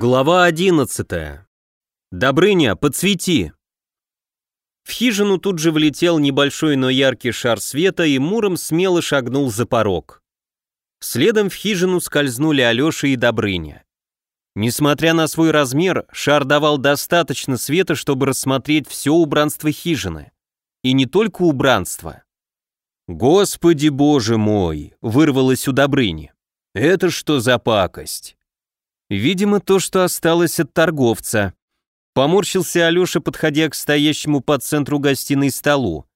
Глава 11. Добрыня, подсвети. В хижину тут же влетел небольшой, но яркий шар света, и Муром смело шагнул за порог. Следом в хижину скользнули Алёша и Добрыня. Несмотря на свой размер, шар давал достаточно света, чтобы рассмотреть все убранство хижины. И не только убранство. «Господи боже мой!» — вырвалось у Добрыни. «Это что за пакость?» Видимо, то, что осталось от торговца. Поморщился Алёша, подходя к стоящему по центру гостиной столу.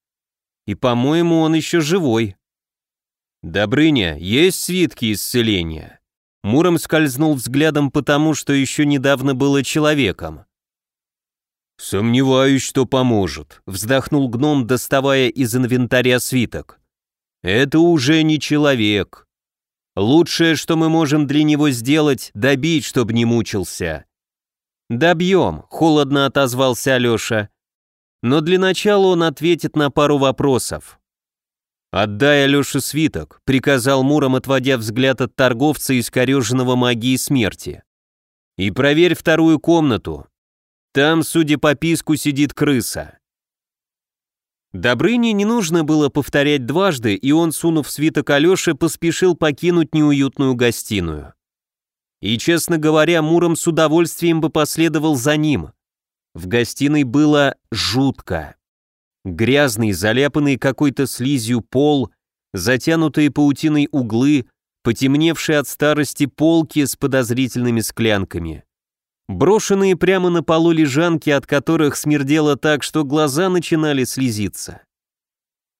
И, по-моему, он еще живой. «Добрыня, есть свитки исцеления?» Муром скользнул взглядом по тому, что еще недавно было человеком. «Сомневаюсь, что поможет», — вздохнул гном, доставая из инвентаря свиток. «Это уже не человек. Лучшее, что мы можем для него сделать, добить, чтобы не мучился». «Добьем», — холодно отозвался Алеша. «Но для начала он ответит на пару вопросов». «Отдай Алёше свиток», — приказал Муром, отводя взгляд от торговца, искореженного магии смерти. «И проверь вторую комнату. Там, судя по писку, сидит крыса». Добрыне не нужно было повторять дважды, и он, сунув свиток Алёше, поспешил покинуть неуютную гостиную. И, честно говоря, Муром с удовольствием бы последовал за ним. В гостиной было жутко. Грязный, заляпанный какой-то слизью пол, затянутые паутиной углы, потемневшие от старости полки с подозрительными склянками. Брошенные прямо на полу лежанки, от которых смердело так, что глаза начинали слезиться.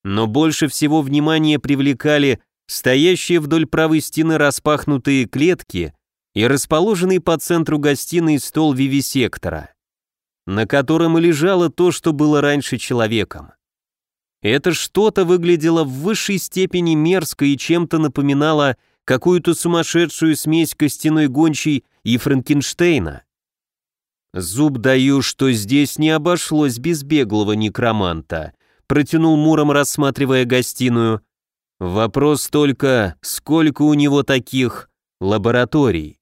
Но больше всего внимания привлекали стоящие вдоль правой стены распахнутые клетки и расположенный по центру гостиной стол вивисектора, на котором лежало то, что было раньше человеком. Это что-то выглядело в высшей степени мерзко и чем-то напоминало какую-то сумасшедшую смесь костяной гончей и Франкенштейна. «Зуб даю, что здесь не обошлось без беглого некроманта», протянул Муром, рассматривая гостиную. «Вопрос только, сколько у него таких лабораторий?»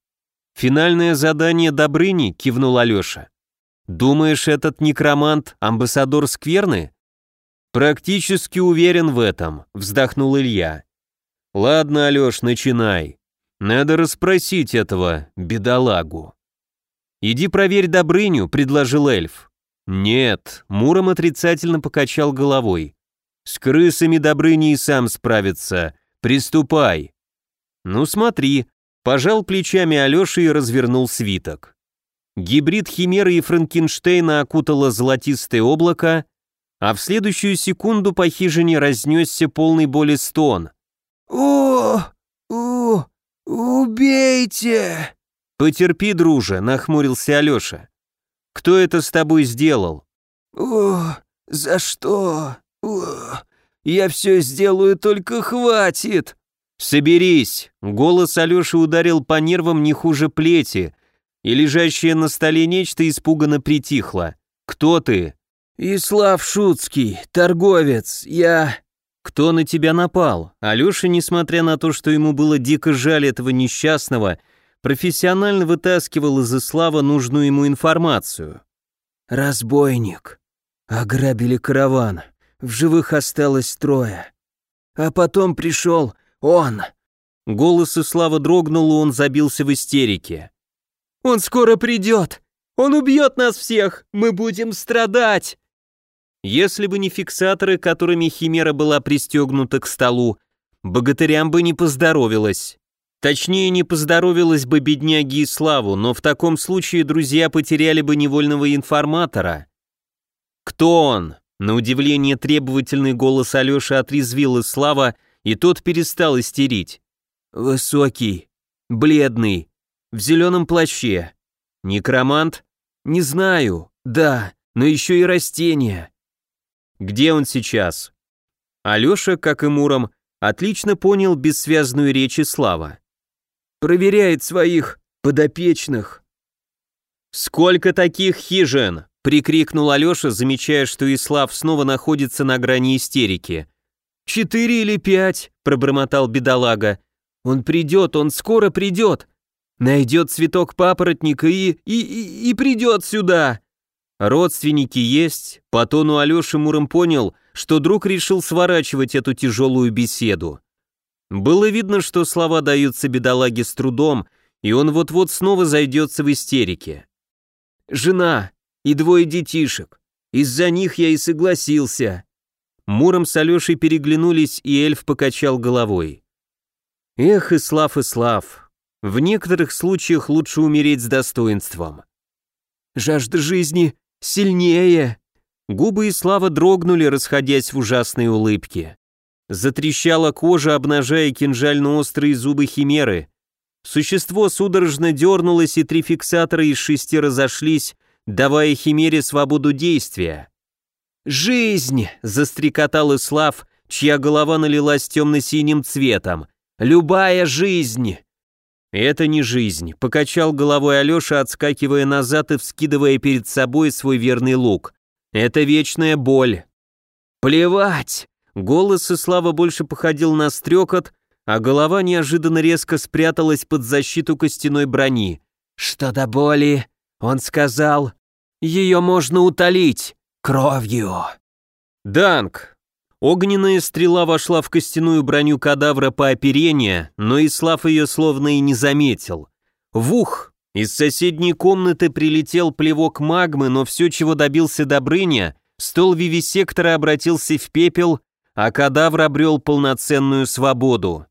«Финальное задание Добрыни?» — кивнул Алеша. «Думаешь, этот некромант — амбассадор Скверны?» «Практически уверен в этом», — вздохнул Илья. «Ладно, Алеш, начинай. Надо расспросить этого бедолагу». «Иди проверь Добрыню», — предложил эльф. «Нет», — Муром отрицательно покачал головой. «С крысами Добрыни и сам справится. Приступай». «Ну смотри», — пожал плечами Алёша и развернул свиток. Гибрид Химеры и Франкенштейна окутало золотистое облако, а в следующую секунду по хижине разнесся полный боли стон. «О, о, убейте!» «Потерпи, друже», — нахмурился Алёша. «Кто это с тобой сделал?» «О, за что? О, я все сделаю, только хватит!» «Соберись!» — голос Алёши ударил по нервам не хуже плети, и лежащее на столе нечто испуганно притихло. «Кто ты?» «Ислав Шуцкий, торговец, я...» «Кто на тебя напал?» Алёша, несмотря на то, что ему было дико жаль этого несчастного, — профессионально вытаскивал из Ислава нужную ему информацию. «Разбойник. Ограбили караван. В живых осталось трое. А потом пришел он». Голос Ислава дрогнул, и он забился в истерике. «Он скоро придет! Он убьет нас всех! Мы будем страдать!» Если бы не фиксаторы, которыми Химера была пристегнута к столу, богатырям бы не поздоровилось. Точнее, не поздоровилась бы бедняги и славу, но в таком случае друзья потеряли бы невольного информатора. «Кто он?» На удивление требовательный голос Алёши отрезвил Слава, и тот перестал истерить. «Высокий, бледный, в зеленом плаще. Некромант? Не знаю, да, но еще и растение». «Где он сейчас?» Алёша, как и Муром, отлично понял бессвязную речь Слава проверяет своих подопечных». «Сколько таких хижин?» — прикрикнул Алеша, замечая, что Ислав снова находится на грани истерики. «Четыре или пять», — пробормотал бедолага. «Он придет, он скоро придет. найдет цветок папоротника и... и... и, и придет сюда!» Родственники есть, по тону Алёши Муром понял, что друг решил сворачивать эту тяжелую беседу. Было видно, что слова даются бедолаге с трудом, и он вот-вот снова зайдется в истерике. «Жена и двое детишек. Из-за них я и согласился». Муром с Алешей переглянулись, и эльф покачал головой. «Эх, Ислав, Ислав, в некоторых случаях лучше умереть с достоинством». «Жажда жизни Сильнее!» Губы и Слава дрогнули, расходясь в ужасной улыбке. Затрещала кожа, обнажая кинжально-острые зубы химеры. Существо судорожно дернулось, и три фиксатора из шести разошлись, давая химере свободу действия. «Жизнь!» — застрекотал Ислав, чья голова налилась темно-синим цветом. «Любая жизнь!» «Это не жизнь», — покачал головой Алеша, отскакивая назад и вскидывая перед собой свой верный лук. «Это вечная боль». «Плевать!» Голос и слава больше походил на стрекот, а голова неожиданно резко спряталась под защиту костяной брони. «Что до боли?» Он сказал, «Ее можно утолить кровью». «Данк, Огненная стрела вошла в костяную броню кадавра по оперению, но Ислав ее словно и не заметил. Вух! Из соседней комнаты прилетел плевок магмы, но все, чего добился Добрыня, стол вивисектора обратился в пепел, а кадавр обрел полноценную свободу.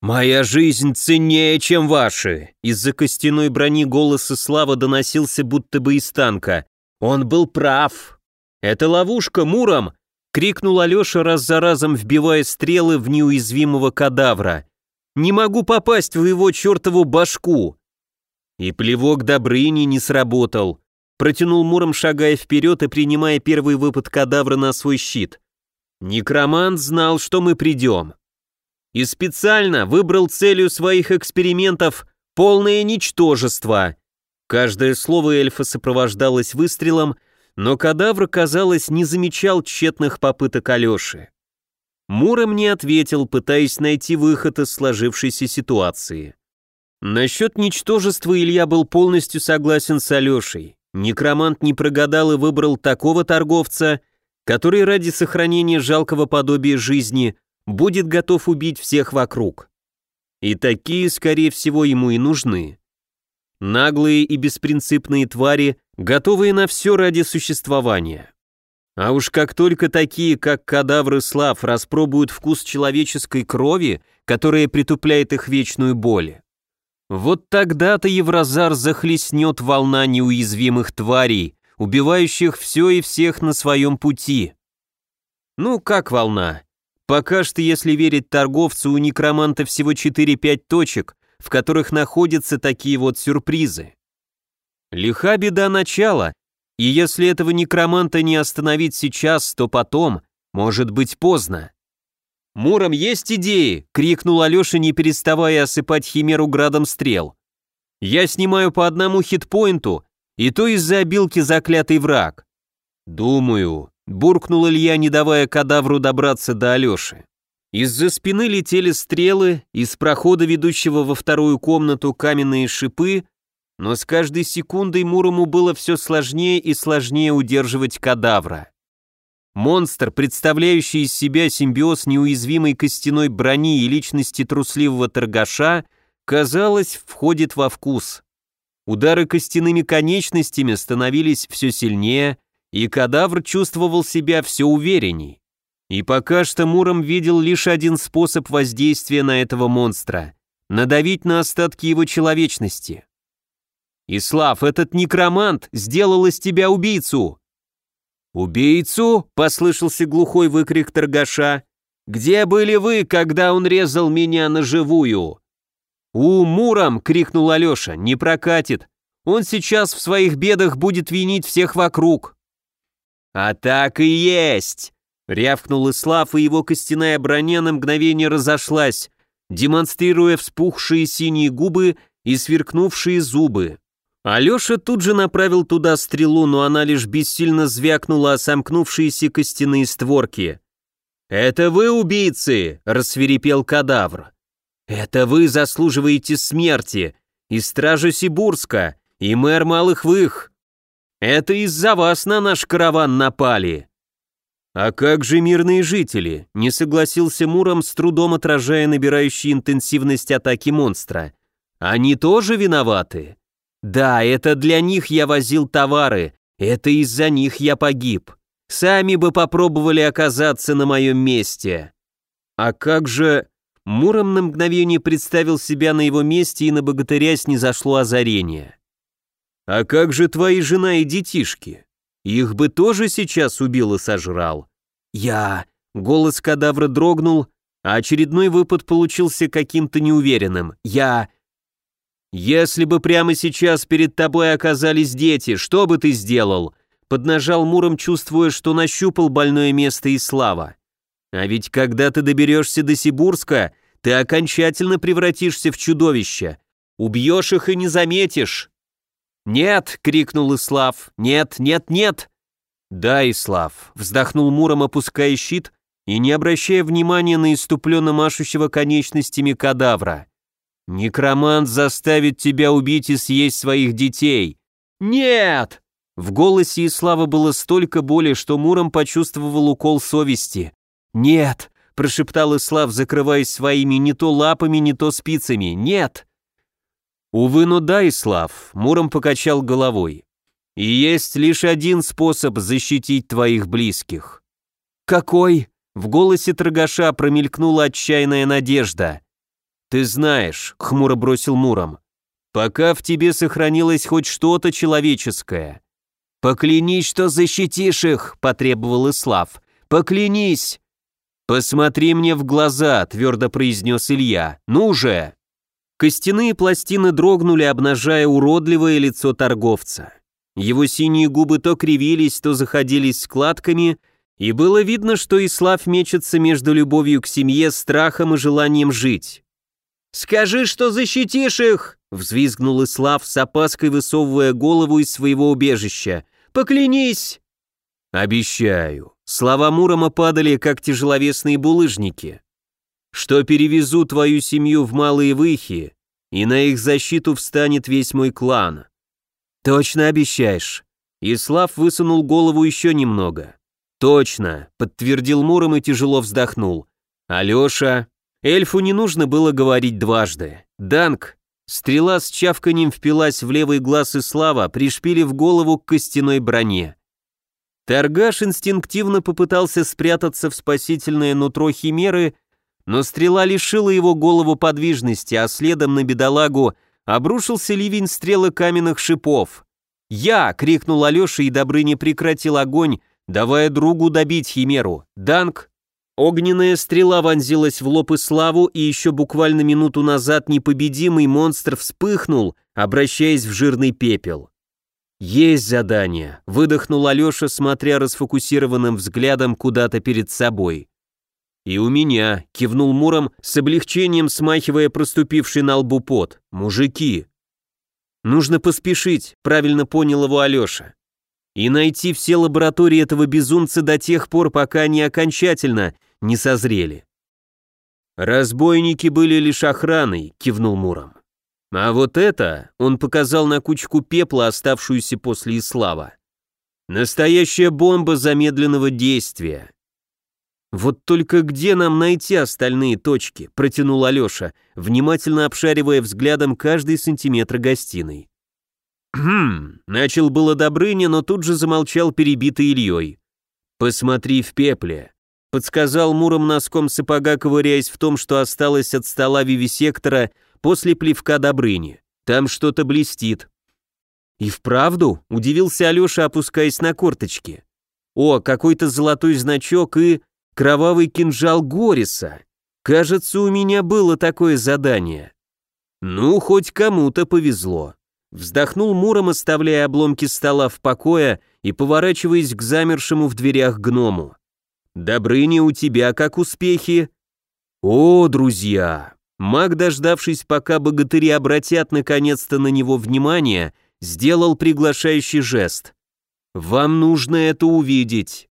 «Моя жизнь ценнее, чем ваши!» Из-за костяной брони голос Ислава доносился будто бы из танка. «Он был прав!» «Это ловушка, Муром!» Крикнул Алеша раз за разом, вбивая стрелы в неуязвимого кадавра. «Не могу попасть в его чертову башку!» И плевок Добрыни не сработал. Протянул Муром, шагая вперед и принимая первый выпад кадавра на свой щит. Некромант знал, что мы придем. И специально выбрал целью своих экспериментов полное ничтожество. Каждое слово эльфа сопровождалось выстрелом, но кадавр, казалось, не замечал тщетных попыток Алёши. Муром не ответил, пытаясь найти выход из сложившейся ситуации. Насчет ничтожества Илья был полностью согласен с Алёшей. Некромант не прогадал и выбрал такого торговца, который ради сохранения жалкого подобия жизни будет готов убить всех вокруг. И такие, скорее всего, ему и нужны. Наглые и беспринципные твари, готовые на все ради существования. А уж как только такие, как кадавры слав, распробуют вкус человеческой крови, которая притупляет их вечную боль, вот тогда-то Евразар захлестнет волна неуязвимых тварей, убивающих все и всех на своем пути. Ну, как волна? Пока что, если верить торговцу, у некроманта всего 4-5 точек, в которых находятся такие вот сюрпризы. Лиха беда начала, и если этого некроманта не остановить сейчас, то потом, может быть поздно. «Муром есть идеи!» — крикнул Алеша, не переставая осыпать химеру градом стрел. «Я снимаю по одному хитпоинту, и то из-за обилки заклятый враг». «Думаю», — буркнул Илья, не давая кадавру добраться до Алеши. Из-за спины летели стрелы, из прохода, ведущего во вторую комнату, каменные шипы, но с каждой секундой Мурому было все сложнее и сложнее удерживать кадавра. Монстр, представляющий из себя симбиоз неуязвимой костяной брони и личности трусливого торгаша, казалось, входит во вкус. Удары костяными конечностями становились все сильнее, и кадавр чувствовал себя все уверенней. И пока что Муром видел лишь один способ воздействия на этого монстра — надавить на остатки его человечности. «Ислав, этот некромант сделал из тебя убийцу!» «Убийцу?» — послышался глухой выкрик торгаша. «Где были вы, когда он резал меня на живую?» «У, Муром!» — крикнул Алеша. «Не прокатит. Он сейчас в своих бедах будет винить всех вокруг». «А так и есть!» Рявкнул Ислав, и его костяная броня на мгновение разошлась, демонстрируя вспухшие синие губы и сверкнувшие зубы. Алеша тут же направил туда стрелу, но она лишь бессильно звякнула о сомкнувшиеся костяные створки. «Это вы убийцы!» — рассверепел кадавр. «Это вы заслуживаете смерти, и стража Сибурска, и мэр Малых Вых. Это из-за вас на наш караван напали». «А как же мирные жители?» — не согласился Муром, с трудом отражая набирающую интенсивность атаки монстра. «Они тоже виноваты?» «Да, это для них я возил товары, это из-за них я погиб. Сами бы попробовали оказаться на моем месте». «А как же...» Муром на мгновение представил себя на его месте, и на богатыря снизошло озарение. «А как же твои жена и детишки? Их бы тоже сейчас убил и сожрал?» «Я...» Голос кадавра дрогнул, а очередной выпад получился каким-то неуверенным. «Я...» «Если бы прямо сейчас перед тобой оказались дети, что бы ты сделал?» Поднажал Муром, чувствуя, что нащупал больное место и слава. «А ведь когда ты доберешься до Сибурска, ты окончательно превратишься в чудовище. Убьешь их и не заметишь». «Нет!» — крикнул Ислав. «Нет, нет, нет!» «Да, Ислав!» — вздохнул Муром, опуская щит и не обращая внимания на иступленно машущего конечностями кадавра. «Некромант заставит тебя убить и съесть своих детей!» «Нет!» В голосе Ислава было столько боли, что Муром почувствовал укол совести. «Нет!» — прошептал Ислав, закрываясь своими не то лапами, не то спицами. «Нет!» «Увы, но да, Ислав», — Муром покачал головой. «И есть лишь один способ защитить твоих близких». «Какой?» — в голосе торгаша промелькнула отчаянная надежда. «Ты знаешь», — хмуро бросил Муром, «пока в тебе сохранилось хоть что-то человеческое». «Поклянись, что защитишь их», — потребовал Ислав. «Поклянись!» «Посмотри мне в глаза», — твердо произнес Илья. «Ну же!» Костяные пластины дрогнули, обнажая уродливое лицо торговца. Его синие губы то кривились, то заходились складками, и было видно, что Ислав мечется между любовью к семье, страхом и желанием жить. «Скажи, что защитишь их!» — взвизгнул Ислав с опаской высовывая голову из своего убежища. «Поклянись!» «Обещаю». Слова Мурома падали, как тяжеловесные булыжники. «Что перевезу твою семью в Малые Выхи, и на их защиту встанет весь мой клан». «Точно обещаешь?» Ислав высунул голову еще немного. «Точно», — подтвердил Муром и тяжело вздохнул. «Алеша...» Эльфу не нужно было говорить дважды. «Данк...» Стрела с чавканием впилась в левый глаз Ислава, пришпилив голову к костяной броне. Торгаш инстинктивно попытался спрятаться в спасительное нутро химеры, но стрела лишила его голову подвижности, а следом на бедолагу обрушился ливень стрелы каменных шипов. «Я!» — крикнул Алеша, и Добрыня прекратил огонь, давая другу добить химеру. «Данк!» Огненная стрела вонзилась в лоб и славу, и еще буквально минуту назад непобедимый монстр вспыхнул, обращаясь в жирный пепел. «Есть задание», — выдохнул Алеша, смотря расфокусированным взглядом куда-то перед собой. «И у меня», — кивнул Муром, с облегчением смахивая проступивший на лбу пот. «Мужики». «Нужно поспешить», — правильно понял его Алеша. «И найти все лаборатории этого безумца до тех пор, пока они окончательно не созрели». «Разбойники были лишь охраной», — кивнул Муром. А вот это он показал на кучку пепла, оставшуюся после Ислава. Настоящая бомба замедленного действия. Вот только где нам найти остальные точки, протянул Алеша, внимательно обшаривая взглядом каждый сантиметр гостиной. «Хм», начал было Добрыня, но тут же замолчал перебитый Ильей. «Посмотри в пепле», — подсказал Муром носком сапога, ковыряясь в том, что осталось от стола вивисектора после плевка Добрыни. Там что-то блестит. И вправду, удивился Алеша, опускаясь на корточки. О, какой-то золотой значок и кровавый кинжал Гориса. Кажется, у меня было такое задание. Ну, хоть кому-то повезло. Вздохнул Муром, оставляя обломки стола в покое и поворачиваясь к замершему в дверях гному. «Добрыня, у тебя как успехи?» «О, друзья, Маг, дождавшись, пока богатыри обратят наконец-то на него внимание, сделал приглашающий жест. «Вам нужно это увидеть».